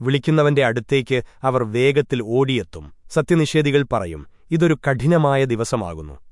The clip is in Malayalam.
വിളിക്കുന്നവന്റെ അടുത്തേക്ക് അവർ വേഗത്തിൽ ഓടിയെത്തും. സത്യനിഷേധികൾ പറയും ഇതൊരു കഠിനമായ ദിവസമാകുന്നു.